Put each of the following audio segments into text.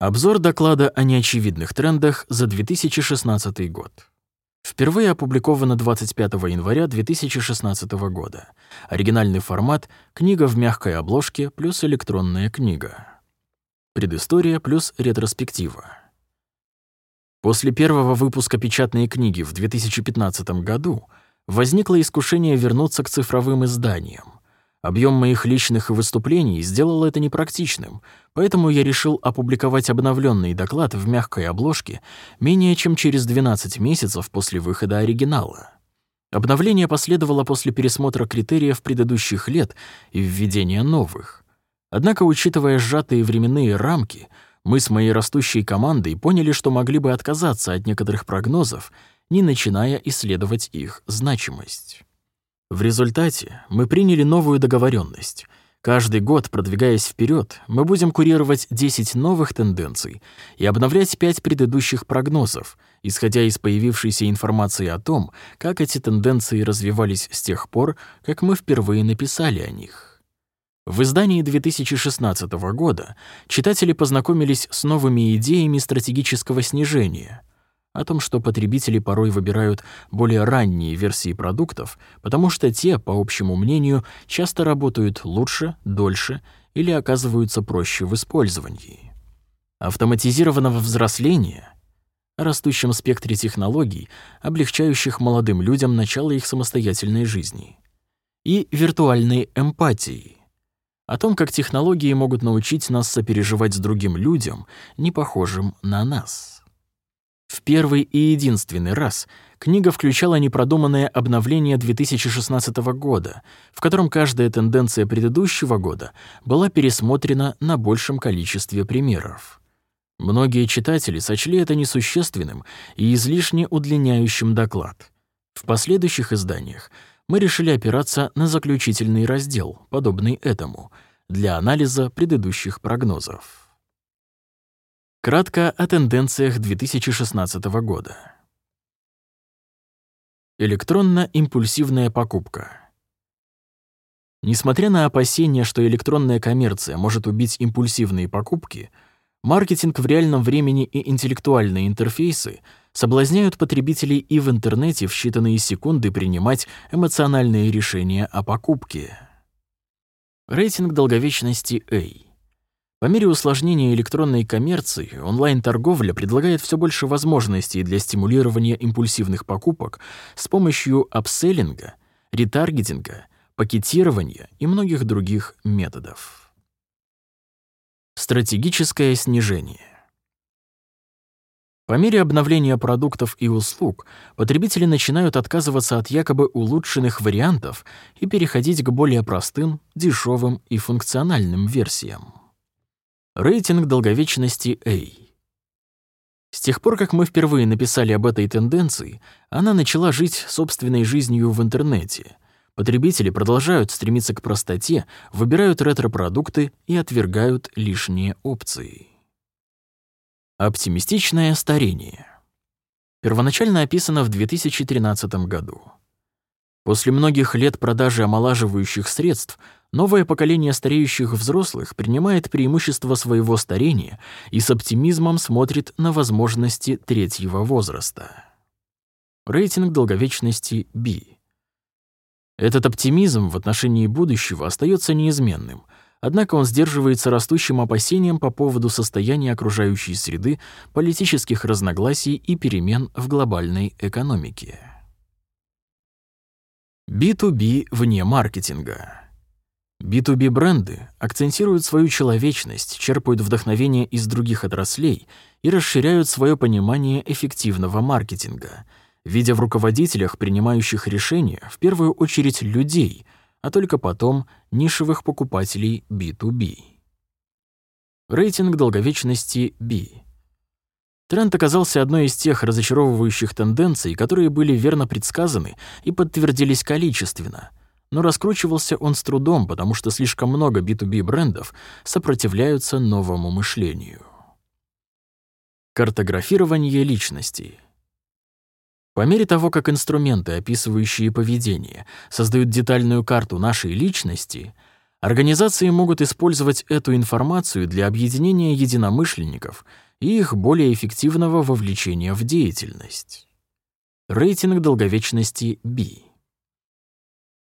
Обзор доклада о неочевидных трендах за 2016 год. Впервые опубликовано 25 января 2016 года. Оригинальный формат — книга в мягкой обложке плюс электронная книга. Предыстория плюс ретроспектива. После первого выпуска печатной книги в 2015 году возникло искушение вернуться к цифровым изданиям. Объем моих личных выступлений сделал это непрактичным, поэтому я решил опубликовать обновленный доклад в мягкой обложке менее чем через 12 месяцев после выхода оригинала. Обновление последовало после пересмотра критериев предыдущих лет и введения новых. Однако, учитывая сжатые временные рамки, мы с моей растущей командой поняли, что могли бы отказаться от некоторых прогнозов, не начиная исследовать их значимость. В результате мы приняли новую договоренность. Каждый год, продвигаясь вперед, мы будем курировать 10 новых тенденций и обновлять 5 предыдущих прогнозов, исходя из появившейся информации о том, как эти тенденции развивались с тех пор, как мы впервые написали о них. В издании 2016 года читатели познакомились с новыми идеями стратегического снижения — о том, что потребители порой выбирают более ранние версии продуктов, потому что те, по общему мнению, часто работают лучше, дольше или оказываются проще в использовании. Автоматизированного взросления — о растущем спектре технологий, облегчающих молодым людям начало их самостоятельной жизни. И виртуальной эмпатии — о том, как технологии могут научить нас сопереживать с другим людям, не похожим на нас. В первый и единственный раз книга включала непродуманное обновление 2016 года, в котором каждая тенденция предыдущего года была пересмотрена на большем количестве примеров. Многие читатели сочли это несущественным и излишне удлиняющим доклад. В последующих изданиях мы решили опираться на заключительный раздел, подобный этому, для анализа предыдущих прогнозов. Кратко о тенденциях 2016 года. Электронно-импульсивная покупка. Несмотря на опасения, что электронная коммерция может убить импульсивные покупки, маркетинг в реальном времени и интеллектуальные интерфейсы соблазняют потребителей и в интернете в считанные секунды принимать эмоциональные решения о покупке. Рейтинг долговечности A. По мере усложнения электронной коммерции, онлайн-торговля предлагает все больше возможностей для стимулирования импульсивных покупок с помощью апселлинга, ретаргетинга, пакетирования и многих других методов. Стратегическое снижение. По мере обновления продуктов и услуг потребители начинают отказываться от якобы улучшенных вариантов и переходить к более простым, дешевым и функциональным версиям. Рейтинг долговечности A. С тех пор, как мы впервые написали об этой тенденции, она начала жить собственной жизнью в интернете. Потребители продолжают стремиться к простоте, выбирают ретро-продукты и отвергают лишние опции. Оптимистичное старение. Первоначально описано в 2013 году. После многих лет продажи омолаживающих средств новое поколение стареющих взрослых принимает преимущество своего старения и с оптимизмом смотрит на возможности третьего возраста. Рейтинг долговечности B. Этот оптимизм в отношении будущего остается неизменным, однако он сдерживается растущим опасением по поводу состояния окружающей среды, политических разногласий и перемен в глобальной экономике. B2B вне маркетинга. B2B-бренды акцентируют свою человечность, черпают вдохновение из других отраслей и расширяют свое понимание эффективного маркетинга, видя в руководителях, принимающих решения, в первую очередь людей, а только потом нишевых покупателей B2B. Рейтинг долговечности B. Тренд оказался одной из тех разочаровывающих тенденций, которые были верно предсказаны и подтвердились количественно. Но раскручивался он с трудом, потому что слишком много B2B брендов сопротивляются новому мышлению. Картографирование личностей. По мере того, как инструменты, описывающие поведение, создают детальную карту нашей личности, Организации могут использовать эту информацию для объединения единомышленников и их более эффективного вовлечения в деятельность. Рейтинг долговечности B.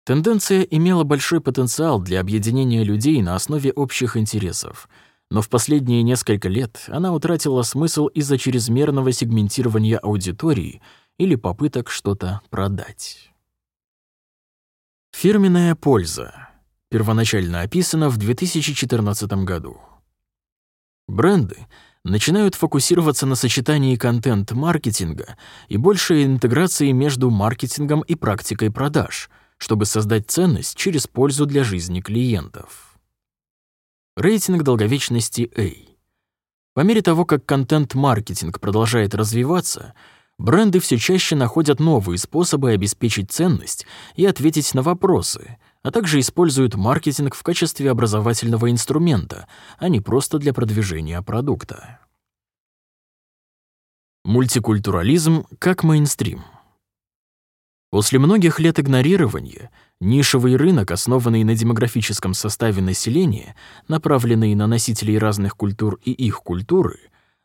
Тенденция имела большой потенциал для объединения людей на основе общих интересов, но в последние несколько лет она утратила смысл из-за чрезмерного сегментирования аудитории или попыток что-то продать. Фирменная польза первоначально описана в 2014 году. Бренды начинают фокусироваться на сочетании контент-маркетинга и большей интеграции между маркетингом и практикой продаж, чтобы создать ценность через пользу для жизни клиентов. Рейтинг долговечности A. По мере того, как контент-маркетинг продолжает развиваться, бренды все чаще находят новые способы обеспечить ценность и ответить на вопросы, а также используют маркетинг в качестве образовательного инструмента, а не просто для продвижения продукта. Мультикультурализм как мейнстрим. После многих лет игнорирования нишевый рынок, основанный на демографическом составе населения, направленный на носителей разных культур и их культуры,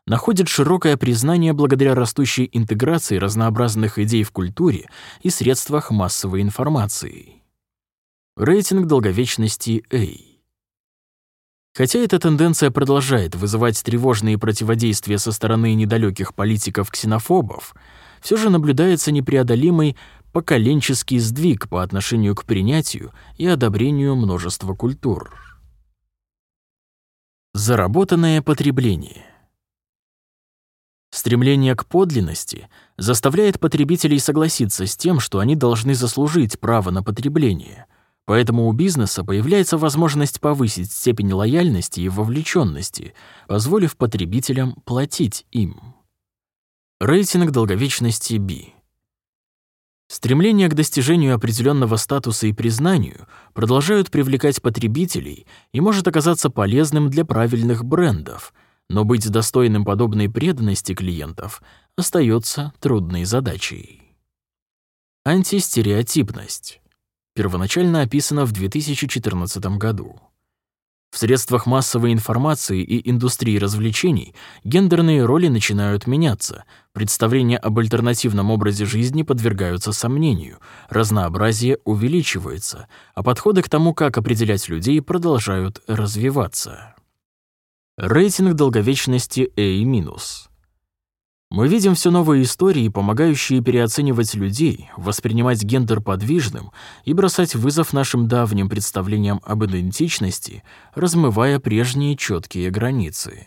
находит широкое признание благодаря растущей интеграции разнообразных идей в культуре и средствах массовой информации. Рейтинг долговечности A. Хотя эта тенденция продолжает вызывать тревожные противодействия со стороны недалеких политиков-ксенофобов, все же наблюдается непреодолимый поколенческий сдвиг по отношению к принятию и одобрению множества культур. Заработанное потребление. Стремление к подлинности заставляет потребителей согласиться с тем, что они должны заслужить право на потребление, Поэтому у бизнеса появляется возможность повысить степень лояльности и вовлеченности, позволив потребителям платить им. Рейтинг долговечности B. Стремление к достижению определенного статуса и признанию продолжают привлекать потребителей и может оказаться полезным для правильных брендов, но быть достойным подобной преданности клиентов остается трудной задачей. Антистереотипность первоначально описана в 2014 году. В средствах массовой информации и индустрии развлечений гендерные роли начинают меняться, представления об альтернативном образе жизни подвергаются сомнению, разнообразие увеличивается, а подходы к тому, как определять людей, продолжают развиваться. Рейтинг долговечности A-. Мы видим все новые истории, помогающие переоценивать людей, воспринимать гендер подвижным и бросать вызов нашим давним представлениям об идентичности, размывая прежние четкие границы.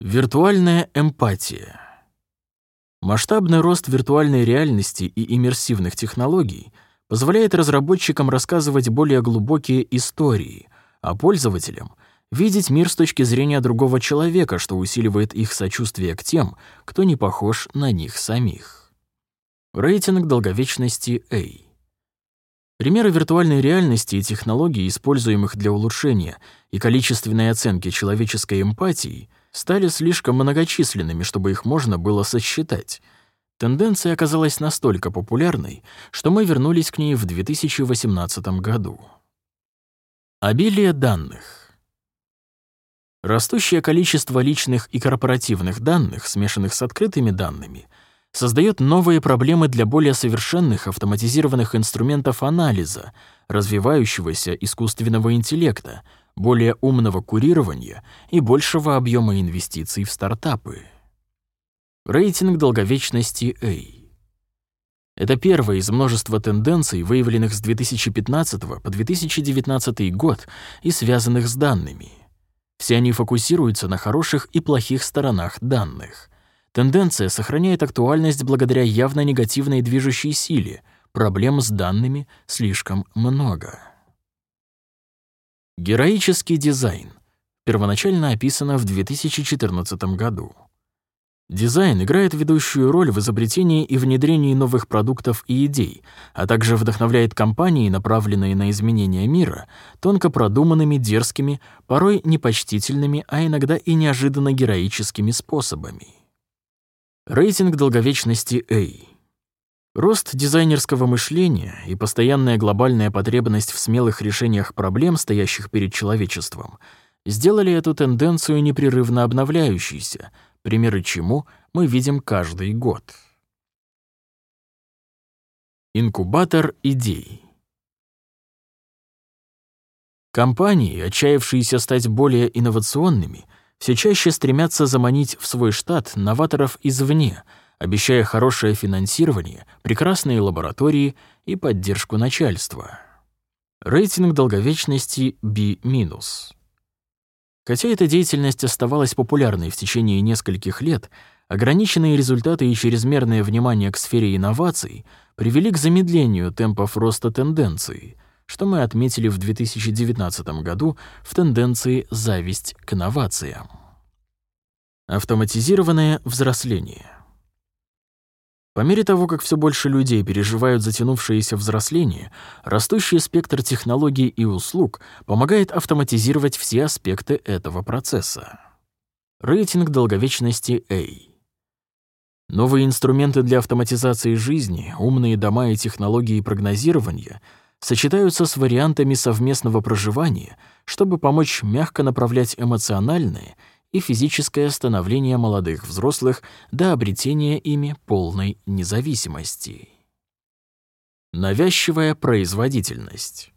Виртуальная эмпатия. Масштабный рост виртуальной реальности и иммерсивных технологий позволяет разработчикам рассказывать более глубокие истории, а пользователям — видеть мир с точки зрения другого человека, что усиливает их сочувствие к тем, кто не похож на них самих. Рейтинг долговечности A. Примеры виртуальной реальности и технологий, используемых для улучшения и количественной оценки человеческой эмпатии, стали слишком многочисленными, чтобы их можно было сосчитать. Тенденция оказалась настолько популярной, что мы вернулись к ней в 2018 году. Обилие данных. Растущее количество личных и корпоративных данных, смешанных с открытыми данными, создает новые проблемы для более совершенных автоматизированных инструментов анализа, развивающегося искусственного интеллекта, более умного курирования и большего объема инвестиций в стартапы. Рейтинг долговечности A. Это первая из множества тенденций, выявленных с 2015 по 2019 год и связанных с данными. Все они фокусируются на хороших и плохих сторонах данных. Тенденция сохраняет актуальность благодаря явно негативной движущей силе. Проблем с данными слишком много. Героический дизайн. Первоначально описано в 2014 году. Дизайн играет ведущую роль в изобретении и внедрении новых продуктов и идей, а также вдохновляет компании, направленные на изменение мира, тонко продуманными, дерзкими, порой непочтительными, а иногда и неожиданно героическими способами. Рейтинг долговечности A. Рост дизайнерского мышления и постоянная глобальная потребность в смелых решениях проблем, стоящих перед человечеством, сделали эту тенденцию непрерывно обновляющейся, примеры чему мы видим каждый год. Инкубатор идей Компании, отчаявшиеся стать более инновационными, все чаще стремятся заманить в свой штат новаторов извне, обещая хорошее финансирование, прекрасные лаборатории и поддержку начальства. Рейтинг долговечности B-. Хотя эта деятельность оставалась популярной в течение нескольких лет, ограниченные результаты и чрезмерное внимание к сфере инноваций привели к замедлению темпов роста тенденций — что мы отметили в 2019 году в тенденции «зависть к инновациям». Автоматизированное взросление. По мере того, как все больше людей переживают затянувшееся взросление, растущий спектр технологий и услуг помогает автоматизировать все аспекты этого процесса. Рейтинг долговечности A. Новые инструменты для автоматизации жизни, умные дома и технологии прогнозирования — сочетаются с вариантами совместного проживания, чтобы помочь мягко направлять эмоциональное и физическое становление молодых взрослых до обретения ими полной независимости. Навязчивая производительность.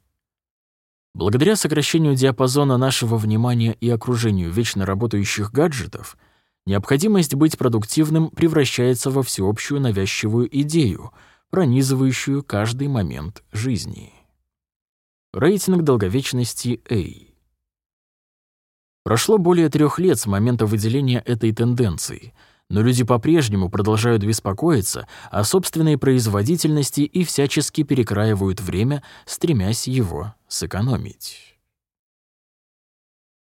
Благодаря сокращению диапазона нашего внимания и окружению вечно работающих гаджетов, необходимость быть продуктивным превращается во всеобщую навязчивую идею — пронизывающую каждый момент жизни. Рейтинг долговечности A. Прошло более трех лет с момента выделения этой тенденции, но люди по-прежнему продолжают беспокоиться о собственной производительности и всячески перекраивают время, стремясь его сэкономить.